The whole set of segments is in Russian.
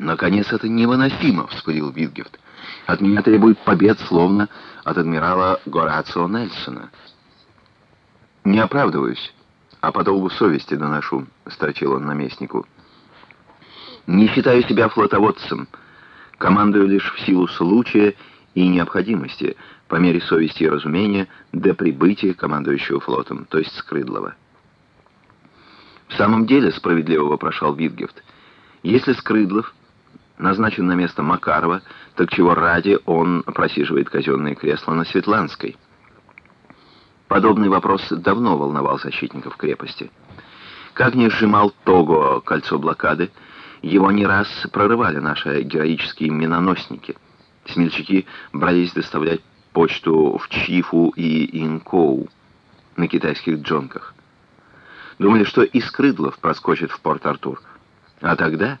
«Наконец, это невыносимо!» — вспылил Витгефт. «От меня требует побед, словно от адмирала Горацио Нельсона». «Не оправдываюсь, а по долгу совести доношу», — строчил он наместнику. «Не считаю себя флотоводцем, командую лишь в силу случая и необходимости, по мере совести и разумения, до прибытия командующего флотом, то есть Скрыдлова». «В самом деле», — справедливо вопрошал Витгефт, — «если Скрыдлов назначен на место Макарова, так чего ради он просиживает казенное кресло на Светланской?» Подобный вопрос давно волновал защитников крепости. Как не сжимал Того кольцо блокады, его не раз прорывали наши героические миноносники. Смельчаки брались доставлять почту в Чифу и Инкоу на китайских джонках. Думали, что из Крыдлов проскочит в Порт-Артур. А тогда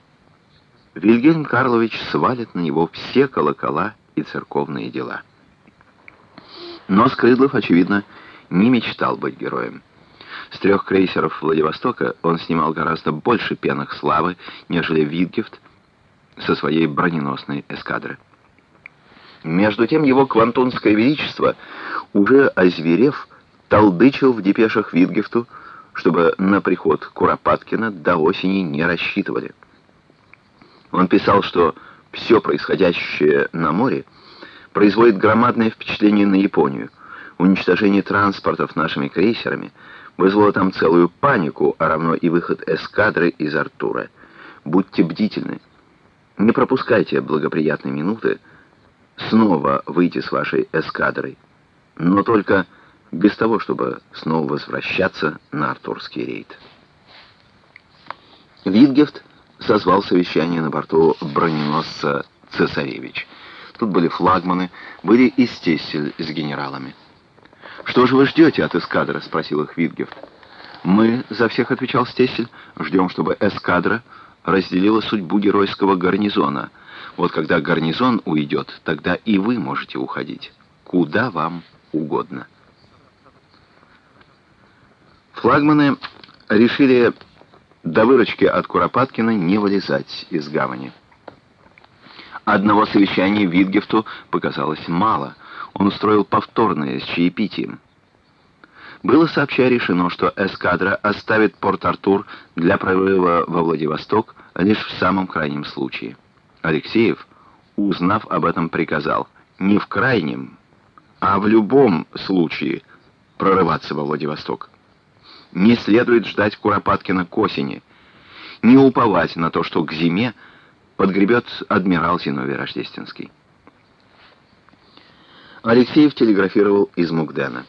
Вильгельм Карлович свалит на него все колокола и церковные дела. Но Скрыдлов, очевидно, не мечтал быть героем. С трех крейсеров Владивостока он снимал гораздо больше пенных славы, нежели Витгефт со своей броненосной эскадры. Между тем его Квантунское Величество, уже озверев, толдычил в депешах Витгефту, чтобы на приход Куропаткина до осени не рассчитывали. Он писал, что все происходящее на море производит громадное впечатление на Японию, Уничтожение транспортов нашими крейсерами вызвало там целую панику, а равно и выход эскадры из Артура. Будьте бдительны. Не пропускайте благоприятной минуты снова выйти с вашей эскадрой, но только без того, чтобы снова возвращаться на Артурский рейд. Витгефт созвал совещание на борту броненосца «Цесаревич». Тут были флагманы, были и стесель с генералами. «Что же вы ждете от эскадры?» — спросил их Витгефт. «Мы, — за всех отвечал Стесель, — ждем, чтобы эскадра разделила судьбу геройского гарнизона. Вот когда гарнизон уйдет, тогда и вы можете уходить. Куда вам угодно». Флагманы решили до выручки от Куропаткина не вылезать из гавани. Одного совещания Витгефту показалось мало — он устроил повторное с чаепитием. Было сообща решено, что эскадра оставит Порт-Артур для прорыва во Владивосток лишь в самом крайнем случае. Алексеев, узнав об этом, приказал не в крайнем, а в любом случае прорываться во Владивосток. Не следует ждать Куропаткина к осени, не уповать на то, что к зиме подгребет адмирал Зиновий Рождественский. Алексеев телеграфировал из Мугдена.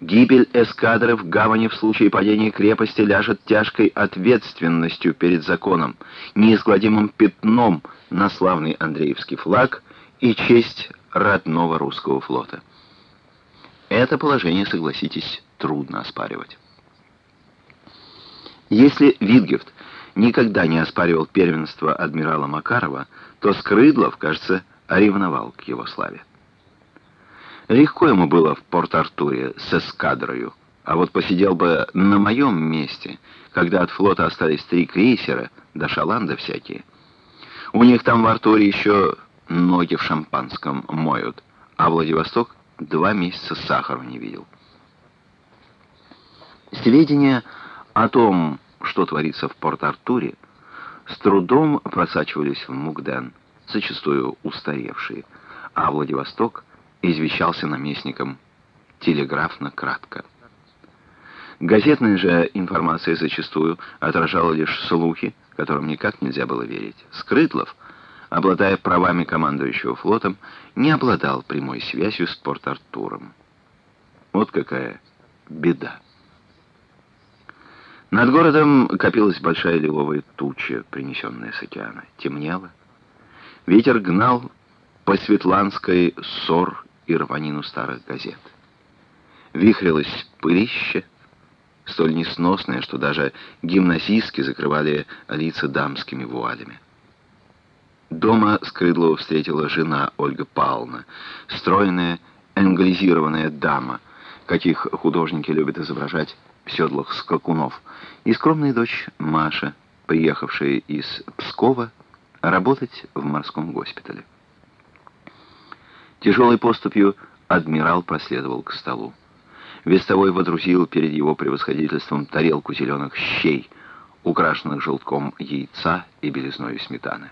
Гибель эскадры в гавани в случае падения крепости ляжет тяжкой ответственностью перед законом, неизгладимым пятном на славный Андреевский флаг и честь родного русского флота. Это положение, согласитесь, трудно оспаривать. Если Витгефт никогда не оспаривал первенство адмирала Макарова, то Скрыдлов, кажется, ревновал к его славе. Легко ему было в Порт-Артуре с эскадрою, а вот посидел бы на моем месте, когда от флота остались три крейсера, да шаланды всякие. У них там в Артуре еще ноги в шампанском моют, а Владивосток два месяца сахару не видел. Сведения о том, что творится в Порт-Артуре, с трудом просачивались в Мугден, зачастую устаревшие, а Владивосток извещался наместником телеграфно кратко. Газетная же информация зачастую отражала лишь слухи, которым никак нельзя было верить. Скрытлов, обладая правами командующего флотом, не обладал прямой связью с Порт-Артуром. Вот какая беда. Над городом копилась большая лиловая туча, принесенная с океана. Темнело. Ветер гнал по Светланской ссор и рванину старых газет. Вихрилось пылище, столь несносное, что даже гимназистки закрывали лица дамскими вуалями. Дома Скрыдлова встретила жена Ольга Павловна, стройная, англизированная дама, каких художники любят изображать в седлах скакунов, и скромная дочь Маша, приехавшая из Пскова работать в морском госпитале. Тяжелой поступью адмирал проследовал к столу. Вестовой водрузил перед его превосходительством тарелку зеленых щей, украшенных желтком яйца и белизной сметаны.